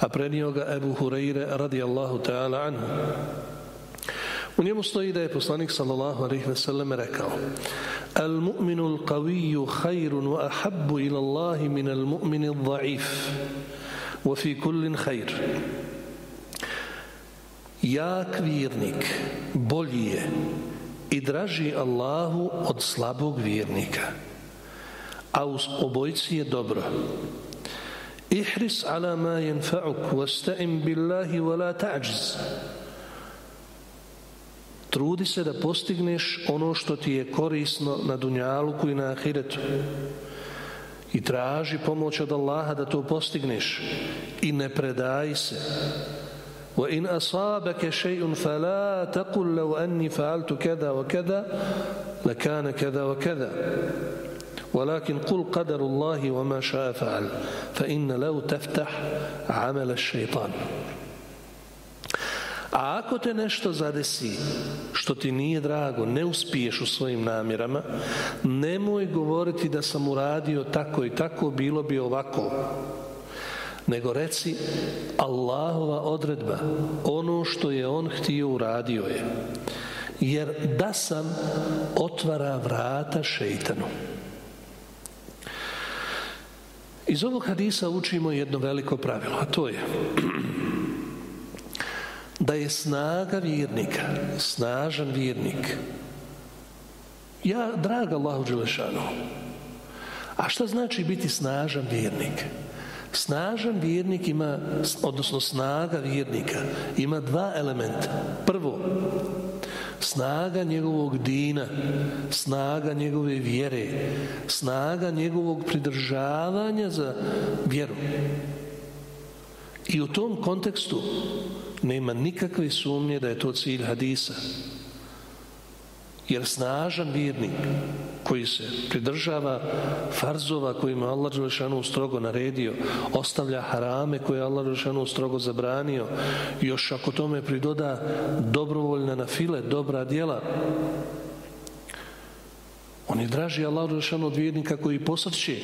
a prenio ga Ebu Hureyre radijallahu ta'ala anhu. U njemu stoji da je poslanik sallallahu alaihi ve sellem rekao Al mu'minu al qawiju khayrun wa ahabbu ila Allahi min al mu'mini al dha'if wa fi kullin khayr jak vjernik bolji je i draži Allahu od slabog vjernika a u obojci je dobro ihris ala ma yanfa'uk wasta'in billahi wa la ta'jiz trudi se da postigneš ono što ti je korisno na dunjaluku i na ahiretu i traži pomoć od Allaha da to postigneš i ne predaj se وإن أصابك شيء فلا تقل لو أني فعلت كذا وكذا لكان كذا وكذا ولكن قل قدر الله وما شاء فعل فإن لو تفتح عمل الشيطان A ako te nešto zadesi što ti nije drago, ne uspiješ u svojim namjerama, nemoj govoriti da sam uradio tako i tako, bilo bi ovako nego reci Allahova odredba ono što je on htio uradio je jer da sam otvara vrata šeitanu iz ovog hadisa učimo jedno veliko pravilo a to je da je snaga vjernika snažan vjernik ja draga Allahu Đelešanu a šta znači biti snažan vjernik Snažan vjernik ima, odnosno snaga vjernika, ima dva elementa. Prvo, snaga njegovog dina, snaga njegove vjere, snaga njegovog pridržavanja za vjeru. I u tom kontekstu nema nikakve sumnje da je to cilj hadisa. Jer snažan vjernik koji se pridržava farzova kojima Allah Đelešanu strogo naredio, ostavlja harame koje Allah Đelešanu strogo zabranio, još ako tome pridoda dobrovoljna na file, dobra djela, on je draži Allah Đelešanu od vjernika koji posrće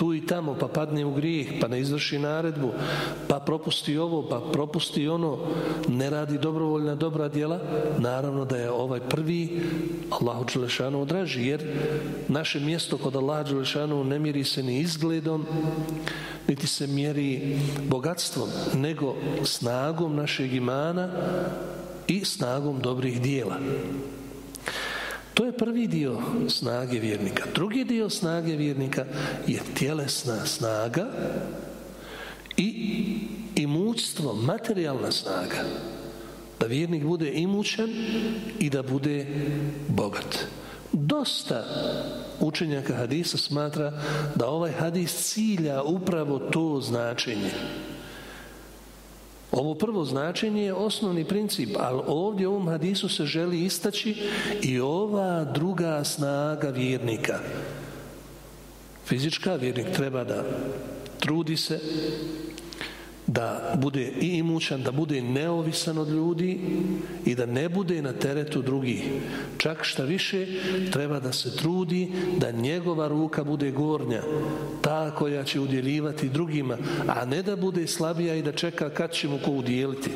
tu i tamo, pa padne u grijeh, pa ne izvrši naredbu, pa propusti ovo, pa propusti ono, ne radi dobrovoljna dobra djela, naravno da je ovaj prvi Allahu Đelešanu odraži, jer naše mjesto kod Allaha Đelešanu ne miri se ni izgledom, niti se mjeri bogatstvom, nego snagom našeg imana i snagom dobrih dijela. To je prvi dio snage vjernika. Drugi dio snage vjernika je tjelesna snaga i imućstvo, materijalna snaga. Da vjernik bude imućan i da bude bogat. Dosta učenjaka hadisa smatra da ovaj hadis cilja upravo to značenje. Ovo prvo značenje je osnovni princip, ali ovdje u ovom hadisu se želi istaći i ova druga snaga vjernika. Fizička vjernik treba da trudi se, da bude i imućan, da bude neovisan od ljudi i da ne bude na teretu drugih. Čak šta više, treba da se trudi da njegova ruka bude gornja, ta koja će udjeljivati drugima, a ne da bude slabija i da čeka kad će mu ko udjeliti.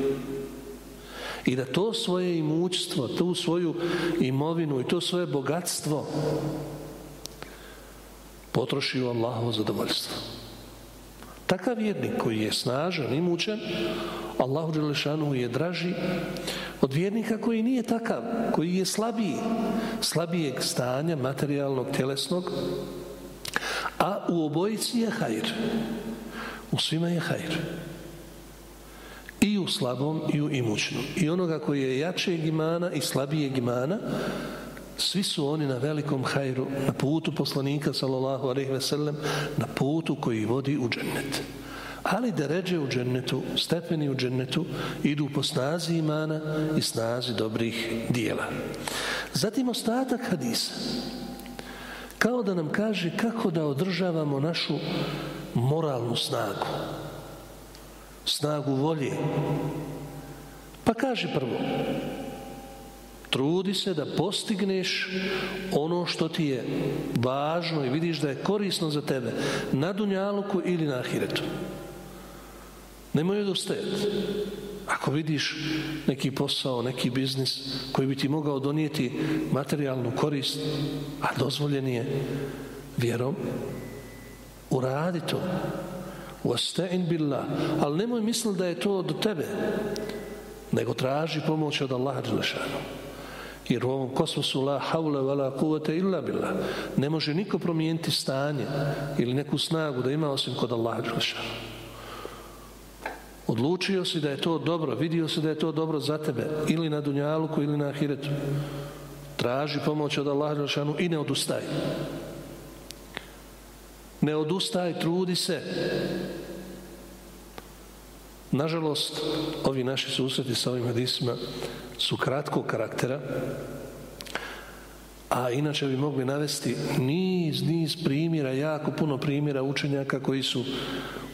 I da to svoje imućstvo, tu svoju imovinu i to svoje bogatstvo potroši u Allahovo zadovoljstvo. Takav vjernik koji je snažan i mučan, Allahu Đelešanu je draži od vjernika koji nije takav, koji je slabiji, slabijeg stanja materijalnog, telesnog, a u obojici je hajr. U svima je hajr. I u slabom i u imućnom. I onoga koji je jačeg imana i slabijeg imana, svi su oni na velikom hajru, na putu poslanika sallallahu alejhi ve sellem, na putu koji vodi u džennet. Ali da ređe u džennetu, stepeni u džennetu, idu po snazi imana i snazi dobrih dijela. Zatim ostatak hadisa. Kao da nam kaže kako da održavamo našu moralnu snagu. Snagu volje. Pa kaže prvo, trudi se da postigneš ono što ti je važno i vidiš da je korisno za tebe na Dunjaluku ili na Ahiretu. Nemoj odostajati. Ako vidiš neki posao, neki biznis koji bi ti mogao donijeti materijalnu korist, a dozvoljen je vjerom, uradi to. Wasta'in billah. Ali nemoj misliti da je to do tebe, nego traži pomoć od Allaha Đelešanu. Jer u ovom kosmosu la haula wa la kuvata illa billah. Ne može niko promijeniti stanje ili neku snagu da ima osim kod Allaha Đelešanu. Odlučio si da je to dobro, vidio si da je to dobro za tebe, ili na Dunjaluku, ili na Ahiretu. Traži pomoć od Allaha Đelešanu i ne odustaj. Ne odustaj, trudi se. Nažalost, ovi naši susreti sa ovim hadisima su kratkog karaktera, a inače bi mogli navesti niz, niz primjera, jako puno primjera učenjaka koji su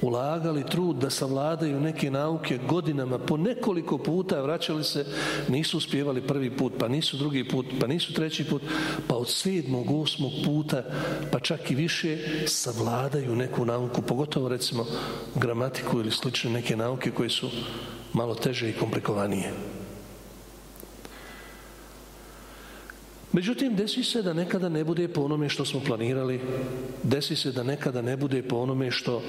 ulagali trud da savladaju neke nauke godinama, po nekoliko puta vraćali se, nisu uspjevali prvi put, pa nisu drugi put, pa nisu treći put, pa od sedmog, osmog puta, pa čak i više, savladaju neku nauku, pogotovo recimo gramatiku ili slične neke nauke koje su malo teže i komplikovanije. Međutim, desi se da nekada ne bude po onome što smo planirali, desi se da nekada ne bude po onome što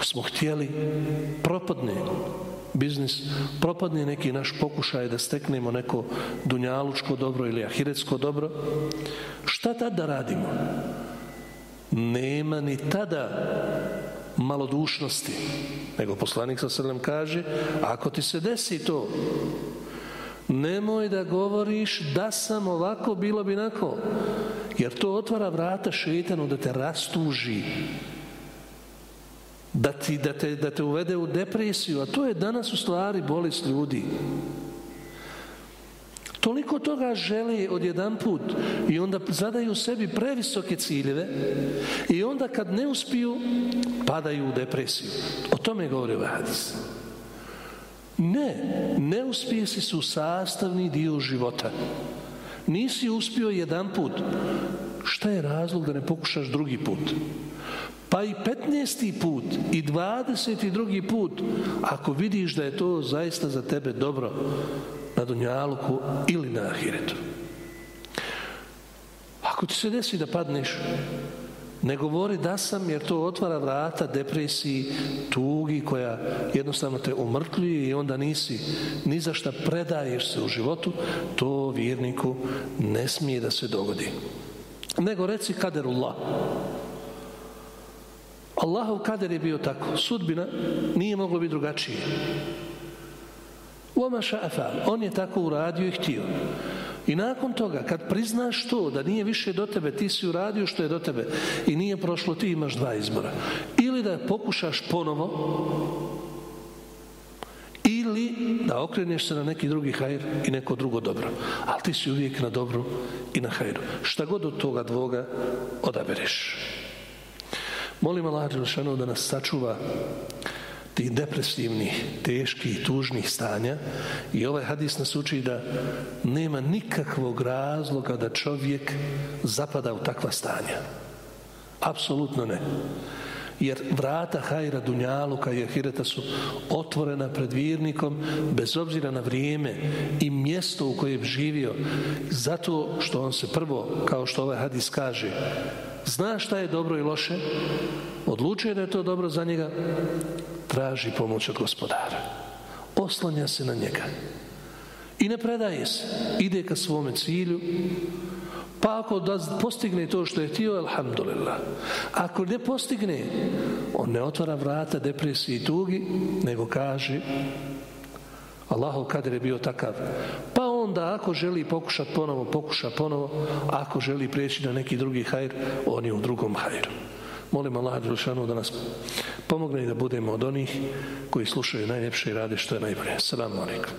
smo htjeli, propadne biznis, propadne neki naš pokušaj da steknemo neko dunjalučko dobro ili ahiretsko dobro, šta tad da radimo? Nema ni tada malodušnosti, nego poslanik sa srlem kaže, ako ti se desi to, nemoj da govoriš da sam ovako, bilo bi nako. Jer to otvara vrata šetanu da te rastuži. Da, ti, da, te, da te uvede u depresiju. A to je danas u stvari bolest ljudi. Toliko toga žele od jedan put i onda zadaju sebi previsoke ciljeve i onda kad ne uspiju padaju u depresiju. O tome govori ovaj hadis. Ne, neuspjesi su sastavni dio života. Nisi uspio jedan put. Šta je razlog da ne pokušaš drugi put? Pa i 15. put i 22. put, ako vidiš da je to zaista za tebe dobro na Dunjaluku ili na Ahiretu. Ako ti se desi da padneš, Ne govori da sam jer to otvara vrata depresiji, tugi koja jednostavno te umrtljuje i onda nisi ni za šta predaješ se u životu, to vjerniku ne smije da se dogodi. Nego reci kaderullah. Allahov kader je bio tako. Sudbina nije moglo biti drugačije. Oma ša'afal. On je tako uradio i htio. I nakon toga, kad priznaš to, da nije više do tebe, ti si uradio što je do tebe i nije prošlo, ti imaš dva izbora. Ili da pokušaš ponovo, ili da okreneš se na neki drugi hajr i neko drugo dobro. Ali ti si uvijek na dobru i na hajru. Šta god od toga dvoga odabereš. Molim Allah Đelšanu da nas sačuva tih depresivnih, teških, tužnih stanja i ovaj hadis nas uči da nema nikakvog razloga da čovjek zapada u takva stanja. Apsolutno ne. Jer vrata hajra Dunjaluka i Ahireta su otvorena pred vjernikom bez obzira na vrijeme i mjesto u kojem živio. Zato što on se prvo, kao što ovaj hadis kaže, zna šta je dobro i loše, odlučuje da je to dobro za njega, traži pomoć od gospodara. Oslanja se na njega. I ne predaje se. Ide ka svome cilju. Pa ako da postigne to što je htio, alhamdulillah. Ako ne postigne, on ne otvara vrata depresiji i tugi, nego kaže Allahov kader je bio takav. Pa onda ako želi pokušat ponovo, pokuša ponovo. Ako želi prijeći na neki drugi hajr, on je u drugom hajru. Molim Allah Đelšanu da nas pomogne i da budemo od onih koji slušaju najljepše i rade što je najbolje. Salamu alaikum.